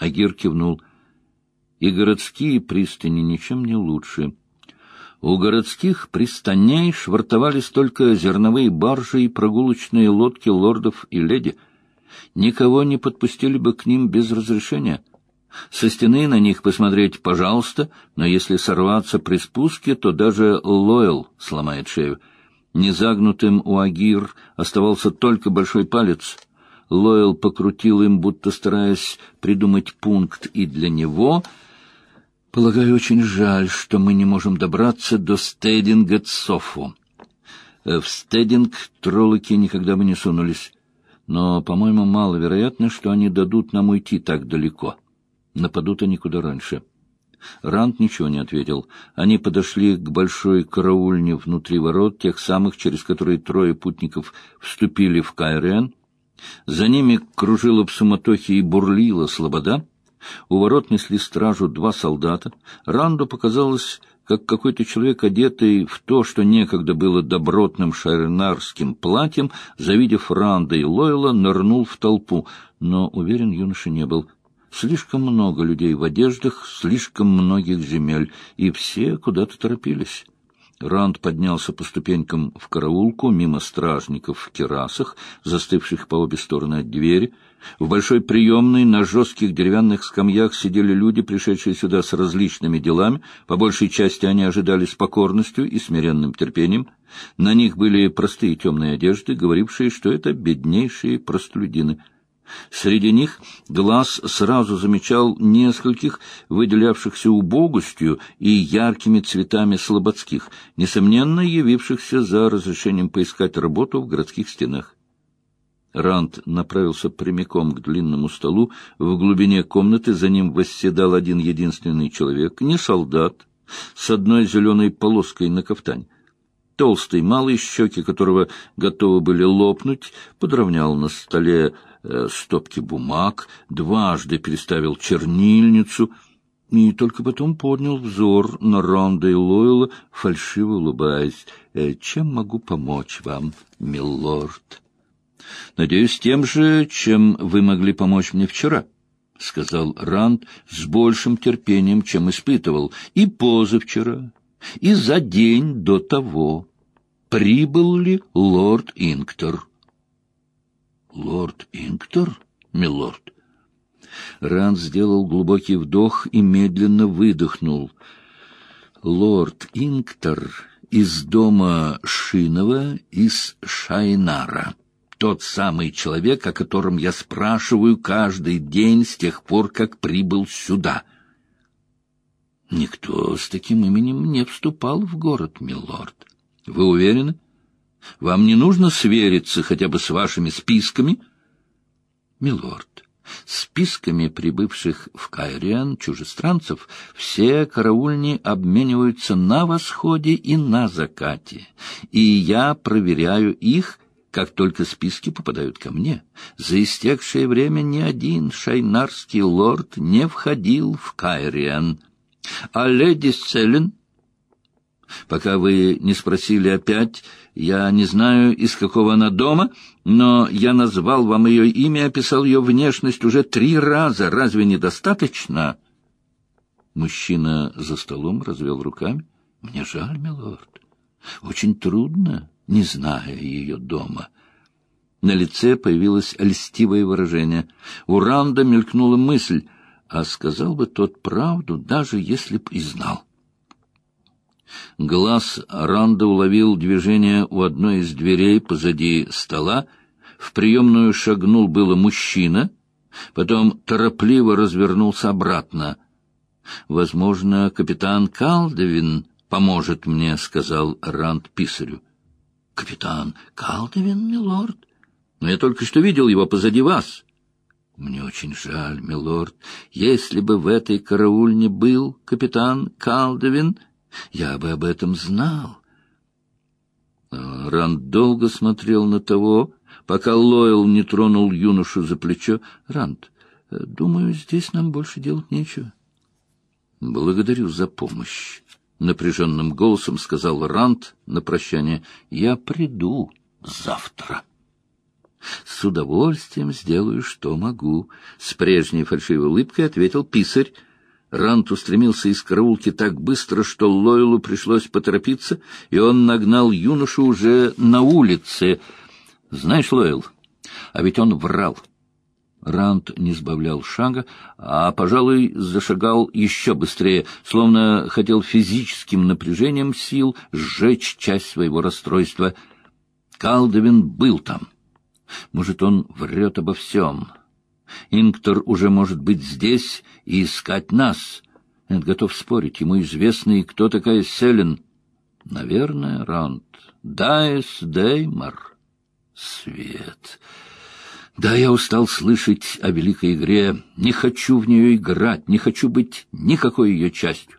Агир кивнул. И городские пристани ничем не лучше. У городских пристаней швартовались только зерновые баржи и прогулочные лодки лордов и леди. Никого не подпустили бы к ним без разрешения. Со стены на них посмотреть, пожалуйста, но если сорваться при спуске, то даже Лойл сломает шею. Незагнутым у Агир оставался только большой палец. Лойл покрутил им, будто стараясь придумать пункт и для него — Полагаю, очень жаль, что мы не можем добраться до Стединга Цофу. Э, в Стединг троллоки никогда бы не сунулись. Но, по-моему, маловероятно, что они дадут нам уйти так далеко. Нападут они куда раньше. Ранд ничего не ответил. Они подошли к большой караульне внутри ворот, тех самых, через которые трое путников вступили в Кайрен. За ними кружила в суматохе и бурлила слобода — у ворот несли стражу два солдата. Ранду показалось, как какой-то человек, одетый в то, что некогда было добротным шайренарским платьем, завидев Ранда и Лойла, нырнул в толпу, но уверен юноша не был. Слишком много людей в одеждах, слишком многих земель, и все куда-то торопились. Ранд поднялся по ступенькам в караулку, мимо стражников в керасах, застывших по обе стороны от двери. В большой приемной на жестких деревянных скамьях сидели люди, пришедшие сюда с различными делами. По большей части они ожидали с покорностью и смиренным терпением. На них были простые темные одежды, говорившие, что это беднейшие простолюдины — Среди них глаз сразу замечал нескольких, выделявшихся убогостью и яркими цветами слободских, несомненно явившихся за разрешением поискать работу в городских стенах. Ранд направился прямиком к длинному столу. В глубине комнаты за ним восседал один единственный человек, не солдат, с одной зеленой полоской на кафтане. Толстый, малый, щеки которого готовы были лопнуть, подровнял на столе стопки бумаг, дважды переставил чернильницу и только потом поднял взор на Ронда и Лойла, фальшиво улыбаясь. «Э, «Чем могу помочь вам, милорд?» «Надеюсь, тем же, чем вы могли помочь мне вчера», — сказал Ранд с большим терпением, чем испытывал, и позавчера, и за день до того. Прибыл ли лорд Инктор? Лорд Инктор, милорд? Ранд сделал глубокий вдох и медленно выдохнул. Лорд Инктор из дома Шинова из Шайнара. Тот самый человек, о котором я спрашиваю каждый день с тех пор, как прибыл сюда. Никто с таким именем не вступал в город, милорд. Вы уверены? Вам не нужно свериться хотя бы с вашими списками? Милорд, списками прибывших в Кайриан чужестранцев все караульни обмениваются на восходе и на закате, и я проверяю их, как только списки попадают ко мне. За истекшее время ни один шайнарский лорд не входил в Кайриан. А леди Селен Пока вы не спросили опять, я не знаю, из какого она дома, но я назвал вам ее имя описал ее внешность уже три раза. Разве недостаточно?» Мужчина за столом развел руками. «Мне жаль, милорд. Очень трудно, не зная ее дома». На лице появилось льстивое выражение. У Ранда мелькнула мысль, а сказал бы тот правду, даже если б и знал. Глаз Ранда уловил движение у одной из дверей позади стола. В приемную шагнул было мужчина, потом торопливо развернулся обратно. «Возможно, капитан Калдевин поможет мне», — сказал Ранд писарю. «Капитан Калдевин, милорд? Но я только что видел его позади вас». «Мне очень жаль, милорд. Если бы в этой караульне был капитан Калдевин...» Я бы об этом знал. Ранд долго смотрел на того, пока Лойл не тронул юношу за плечо. Ранд, думаю, здесь нам больше делать нечего. Благодарю за помощь. Напряженным голосом сказал Ранд на прощание. Я приду завтра. С удовольствием сделаю, что могу. С прежней фальшивой улыбкой ответил писарь. Рант устремился из караулки так быстро, что Лойлу пришлось поторопиться, и он нагнал юношу уже на улице. Знаешь, Лойл, а ведь он врал. Рант не сбавлял шага, а, пожалуй, зашагал еще быстрее, словно хотел физическим напряжением сил сжечь часть своего расстройства. Калдовин был там. Может, он врет обо всем. Инктор уже может быть здесь и искать нас. Эд готов спорить. Ему известно, и кто такая Селен. Наверное, Рант. Дайс Деймар. Свет. Да, я устал слышать о великой игре. Не хочу в нее играть, не хочу быть никакой ее частью.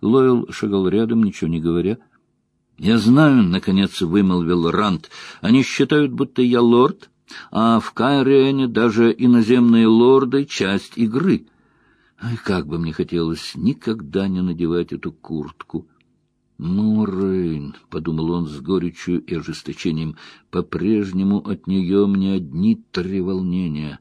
Лойл шагал рядом, ничего не говоря. «Я знаю», — наконец вымолвил Рант, — «они считают, будто я лорд, а в Кайрене даже иноземные лорды — часть игры. Ай, как бы мне хотелось никогда не надевать эту куртку. «Мурейн», — подумал он с горечью и ожесточением, — «по-прежнему от нее мне одни три волнения».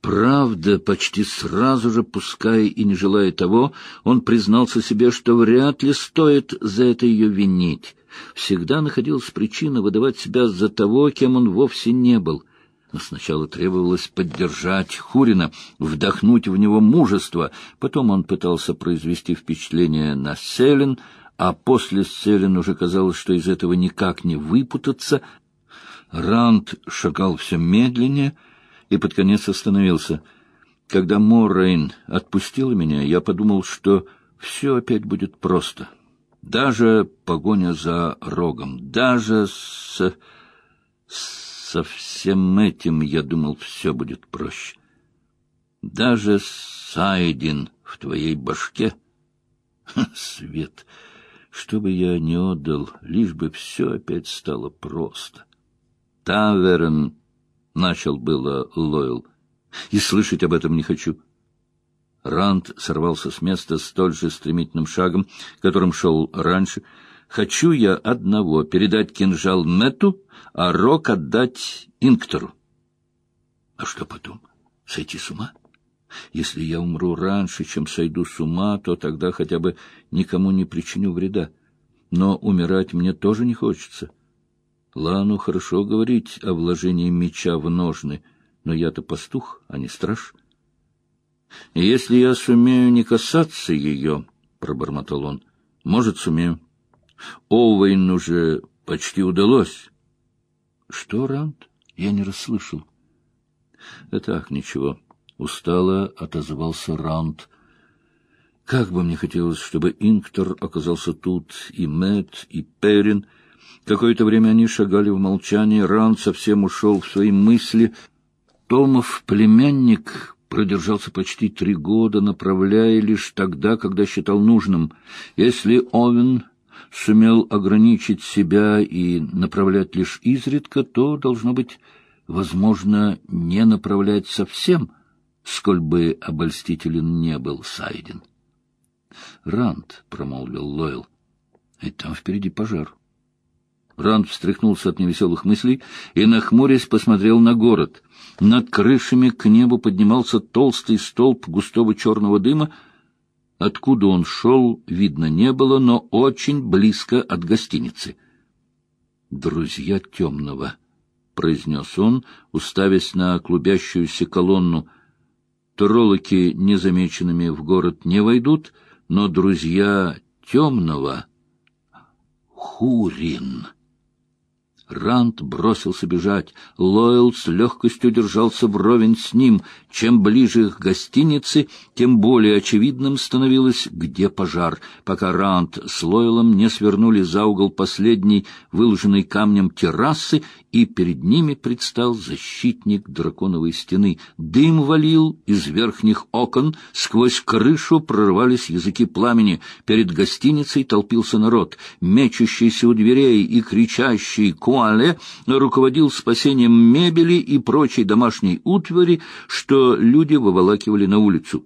Правда, почти сразу же, пускай и не желая того, он признался себе, что вряд ли стоит за это ее винить. Всегда находилась причина выдавать себя за того, кем он вовсе не был. Но сначала требовалось поддержать Хурина, вдохнуть в него мужество. Потом он пытался произвести впечатление на Селин, а после Селин уже казалось, что из этого никак не выпутаться. Ранд шагал все медленнее и под конец остановился. Когда Моррейн отпустила меня, я подумал, что все опять будет просто. Даже погоня за рогом, даже с... со всем этим, я думал, все будет проще. Даже Сайдин в твоей башке... Свет... Что бы я ни отдал, лишь бы все опять стало просто. Таверн, — начал было Лойл, — и слышать об этом не хочу. Ранд сорвался с места столь же стремительным шагом, которым шел раньше. «Хочу я одного — передать кинжал Мэту, а рог отдать Инктору». «А что потом? Сойти с ума?» Если я умру раньше, чем сойду с ума, то тогда хотя бы никому не причиню вреда. Но умирать мне тоже не хочется. Лану хорошо говорить о вложении меча в ножны, но я-то пастух, а не страж. Если я сумею не касаться ее, — пробормотал он, — может, сумею. Овейн уже почти удалось. — Что, Ранд? Я не расслышал. — Да так, ничего. Устало отозвался Ранд. Как бы мне хотелось, чтобы Инктор оказался тут, и Мэтт, и Перин. Какое-то время они шагали в молчании, Ранд совсем ушел в свои мысли. Томов племянник продержался почти три года, направляя лишь тогда, когда считал нужным. Если Овен сумел ограничить себя и направлять лишь изредка, то, должно быть, возможно, не направлять совсем — сколь бы обольстителен не был Сайдин. «Ранд», — промолвил Лойл, — «и там впереди пожар». Ранд встряхнулся от невеселых мыслей и, нахмурясь, посмотрел на город. Над крышами к небу поднимался толстый столб густого черного дыма. Откуда он шел, видно не было, но очень близко от гостиницы. «Друзья темного», — произнес он, уставясь на клубящуюся колонну — Троллоки незамеченными в город не войдут, но друзья темного — Хурин. Рант бросился бежать. Лойл с легкостью держался вровень с ним. Чем ближе к гостинице, тем более очевидным становилось, где пожар, пока Рант с Лойлом не свернули за угол последней, выложенной камнем террасы, и перед ними предстал защитник драконовой стены. Дым валил из верхних окон, сквозь крышу прорывались языки пламени. Перед гостиницей толпился народ, мечущийся у дверей и кричащий Куале руководил спасением мебели и прочей домашней утвари, что люди выволакивали на улицу.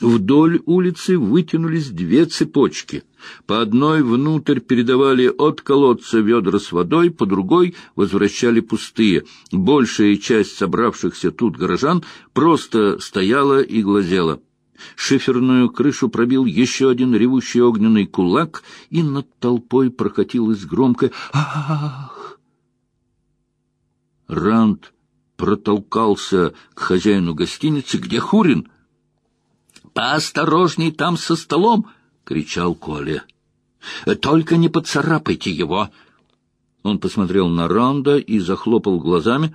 Вдоль улицы вытянулись две цепочки. По одной внутрь передавали от колодца ведра с водой, по другой возвращали пустые. Большая часть собравшихся тут горожан просто стояла и глазела. Шиферную крышу пробил еще один ревущий огненный кулак, и над толпой прокатилось громкое «Ах!». Ранд протолкался к хозяину гостиницы, где Хурин. «Поосторожней там со столом!» — кричал Коля. «Только не поцарапайте его!» Он посмотрел на Ранда и захлопал глазами.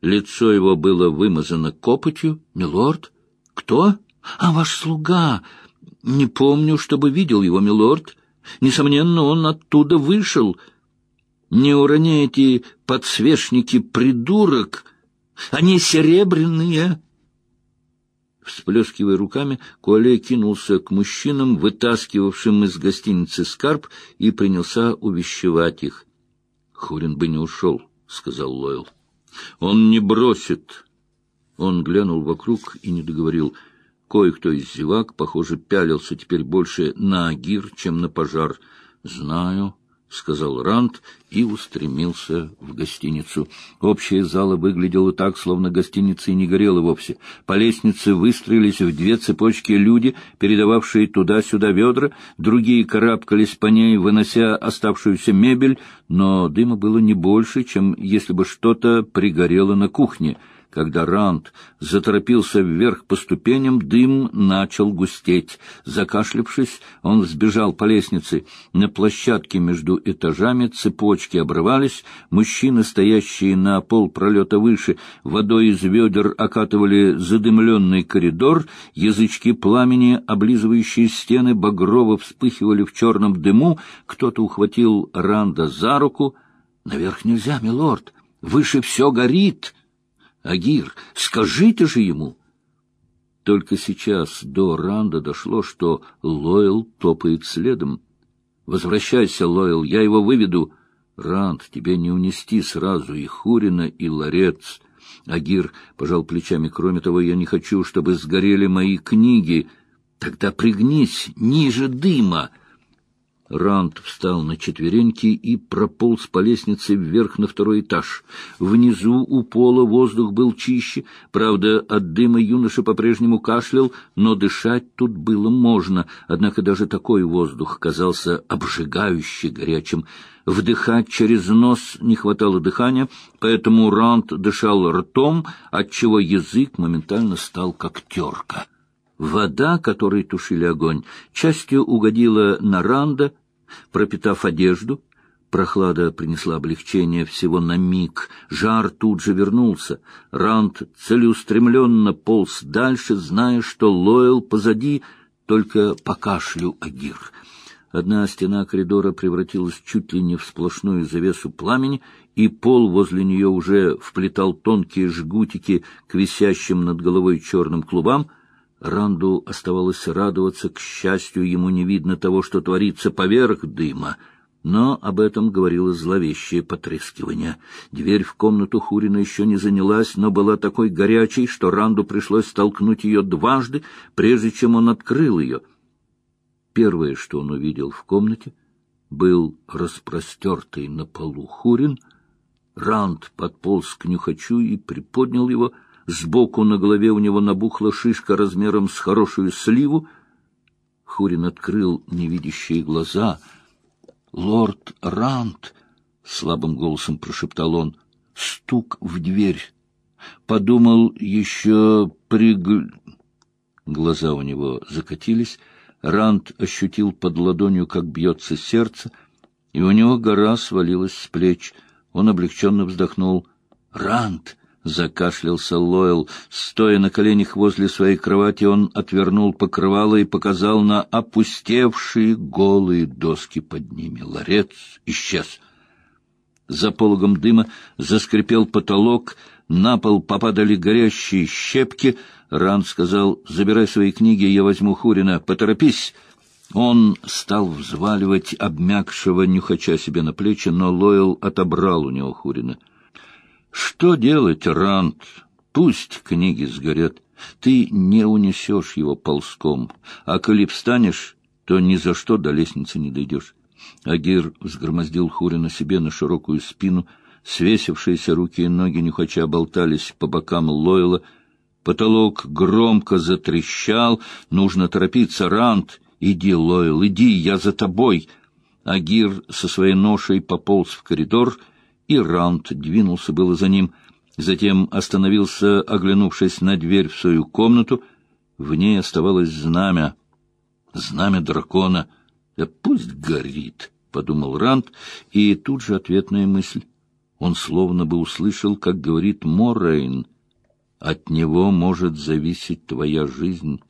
Лицо его было вымазано копотью. «Милорд? Кто?» А ваш слуга... Не помню, чтобы видел его, милорд. Несомненно, он оттуда вышел. Не уроняйте подсвечники, придурок. Они серебряные. Всплескивая руками, Куале кинулся к мужчинам, вытаскивавшим из гостиницы скарб, и принялся увещевать их. — Хурин бы не ушел, — сказал Лойл. — Он не бросит. Он глянул вокруг и не договорил — Кое-кто из зевак, похоже, пялился теперь больше на Агир, чем на пожар. «Знаю», — сказал Рант и устремился в гостиницу. Общая зала выглядела так, словно гостиница и не горела вовсе. По лестнице выстроились в две цепочки люди, передававшие туда-сюда ведра, другие карабкались по ней, вынося оставшуюся мебель, но дыма было не больше, чем если бы что-то пригорело на кухне — когда Ранд заторопился вверх по ступеням, дым начал густеть. Закашлявшись, он сбежал по лестнице. На площадке между этажами цепочки обрывались, мужчины, стоящие на пол пролета выше, водой из ведер окатывали задымленный коридор, язычки пламени, облизывающие стены, багрово вспыхивали в черном дыму, кто-то ухватил Ранда за руку. «Наверх нельзя, милорд! Выше все горит!» Агир, скажите же ему!» Только сейчас до Ранда дошло, что Лойл топает следом. «Возвращайся, Лойл, я его выведу!» «Ранд, тебе не унести сразу и Хурина, и Ларец!» Агир пожал плечами. «Кроме того, я не хочу, чтобы сгорели мои книги. Тогда пригнись ниже дыма!» Ранд встал на четвереньки и прополз по лестнице вверх на второй этаж. Внизу у пола воздух был чище, правда, от дыма юноша по-прежнему кашлял, но дышать тут было можно, однако даже такой воздух казался обжигающе горячим. Вдыхать через нос не хватало дыхания, поэтому Ранд дышал ртом, отчего язык моментально стал как терка. Вода, которой тушили огонь, частью угодила на Ранда, пропитав одежду. Прохлада принесла облегчение всего на миг. Жар тут же вернулся. Ранд целеустремленно полз дальше, зная, что Лойл позади, только по кашлю Агир. Одна стена коридора превратилась чуть ли не в сплошную завесу пламени, и пол возле нее уже вплетал тонкие жгутики к висящим над головой черным клубам — Ранду оставалось радоваться, к счастью, ему не видно того, что творится поверх дыма, но об этом говорило зловещее потрескивание. Дверь в комнату Хурина еще не занялась, но была такой горячей, что Ранду пришлось столкнуть ее дважды, прежде чем он открыл ее. Первое, что он увидел в комнате, был распростертый на полу Хурин. Ранд подполз к нюхачу и приподнял его — Сбоку на голове у него набухла шишка размером с хорошую сливу. Хурин открыл невидящие глаза. «Лорд Рант!» — слабым голосом прошептал он. Стук в дверь. Подумал еще приг... Глаза у него закатились. Рант ощутил под ладонью, как бьется сердце, и у него гора свалилась с плеч. Он облегченно вздохнул. «Рант!» Закашлялся Лойл. Стоя на коленях возле своей кровати, он отвернул покрывало и показал на опустевшие голые доски под ними. Ларец исчез. За пологом дыма заскрипел потолок, на пол попадали горящие щепки. Ран сказал, «Забирай свои книги, я возьму Хурина. Поторопись!» Он стал взваливать обмякшего нюхача себе на плечи, но Лойл отобрал у него Хурина. Что делать, Рант? Пусть книги сгорят. Ты не унесешь его ползком, а коли встанешь, то ни за что до лестницы не дойдешь. Агир взгромоздил Хурина себе на широкую спину, свесившиеся руки и ноги нюхача болтались по бокам Лойла, потолок громко затрещал, нужно торопиться, Рант, иди, Лойл, иди, я за тобой. Агир со своей ношей пополз в коридор, и Рант двинулся было за ним — Затем остановился, оглянувшись на дверь в свою комнату. В ней оставалось знамя. Знамя дракона. Да пусть горит, — подумал Ранд, и тут же ответная мысль. Он словно бы услышал, как говорит Моррейн. От него может зависеть твоя жизнь.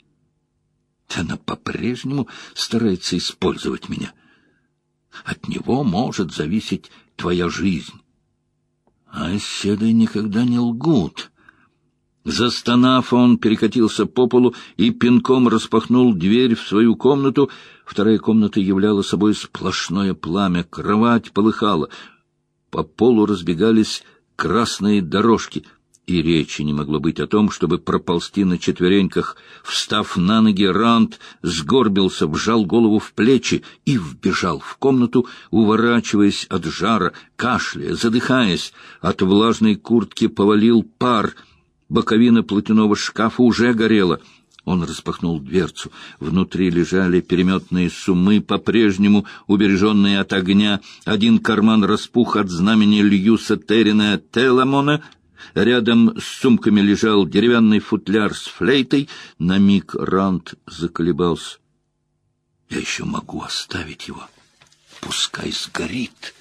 Она по-прежнему старается использовать меня. От него может зависеть твоя жизнь. А седы никогда не лгут. Застонав, он перекатился по полу и пинком распахнул дверь в свою комнату. Вторая комната являла собой сплошное пламя, кровать полыхала. По полу разбегались красные дорожки — и речи не могло быть о том, чтобы проползти на четвереньках. Встав на ноги, Ранд сгорбился, вжал голову в плечи и вбежал в комнату, уворачиваясь от жара, кашляя, задыхаясь. От влажной куртки повалил пар. Боковина платяного шкафа уже горела. Он распахнул дверцу. Внутри лежали переметные суммы, по-прежнему убереженные от огня. Один карман распух от знамени Льюса Террина Теламона — Рядом с сумками лежал деревянный футляр с флейтой. На миг Рант заколебался. Я еще могу оставить его. Пускай сгорит.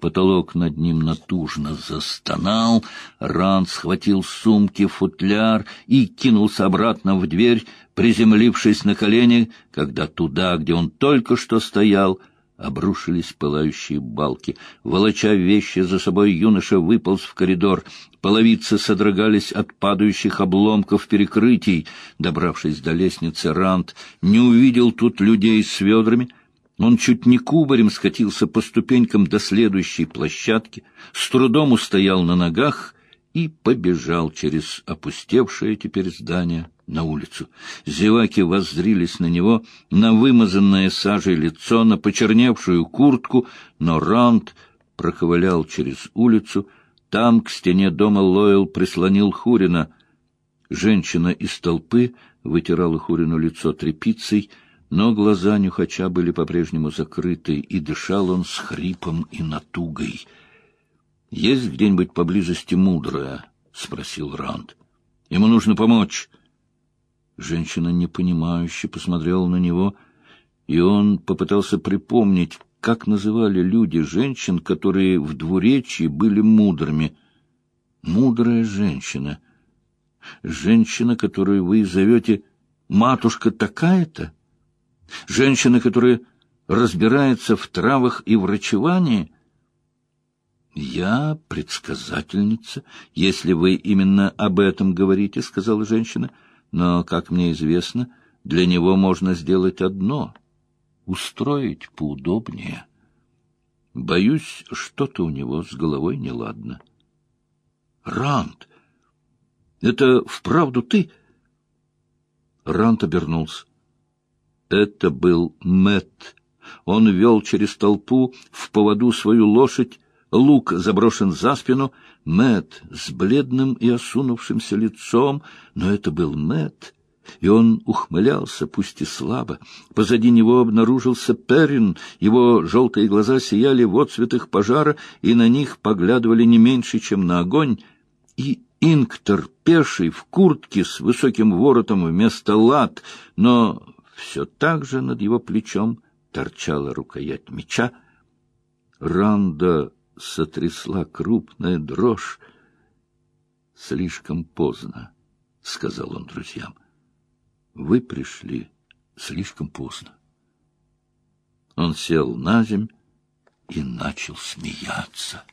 Потолок над ним натужно застонал. Ранд схватил сумки, футляр и кинулся обратно в дверь, приземлившись на колени, когда туда, где он только что стоял, — обрушились пылающие балки. Волоча вещи за собой, юноша выполз в коридор. Половицы содрогались от падающих обломков перекрытий. Добравшись до лестницы, Рант не увидел тут людей с ведрами. Он чуть не кубарем скатился по ступенькам до следующей площадки, с трудом устоял на ногах и побежал через опустевшее теперь здание на улицу. Зеваки воззрились на него, на вымазанное сажей лицо, на почерневшую куртку, но Ранд проковылял через улицу. Там к стене дома Лойл прислонил Хурина. Женщина из толпы вытирала Хурину лицо тряпицей, но глаза нюхача были по-прежнему закрыты, и дышал он с хрипом и натугой. — Есть где-нибудь поблизости мудрая? — спросил Ранд. — Ему нужно помочь. Женщина непонимающе посмотрела на него, и он попытался припомнить, как называли люди женщин, которые в двуречии были мудрыми. Мудрая женщина. Женщина, которую вы зовете «матушка такая-то»? Женщина, которая разбирается в травах и врачевании? «Я предсказательница, если вы именно об этом говорите», — сказала женщина. Но, как мне известно, для него можно сделать одно — устроить поудобнее. Боюсь, что-то у него с головой неладно. — Рант! Это вправду ты? Рант обернулся. Это был Мэт. Он вел через толпу в поводу свою лошадь, лук заброшен за спину, Мэт с бледным и осунувшимся лицом, но это был Мэт, и он ухмылялся, пусть и слабо. Позади него обнаружился Перрин, его желтые глаза сияли в отцветах пожара, и на них поглядывали не меньше, чем на огонь, и Инктор, пеший, в куртке с высоким воротом вместо лад, но все так же над его плечом торчала рукоять меча. Ранда сотрясла крупная дрожь. «Слишком поздно», — сказал он друзьям. «Вы пришли слишком поздно». Он сел на земь и начал смеяться.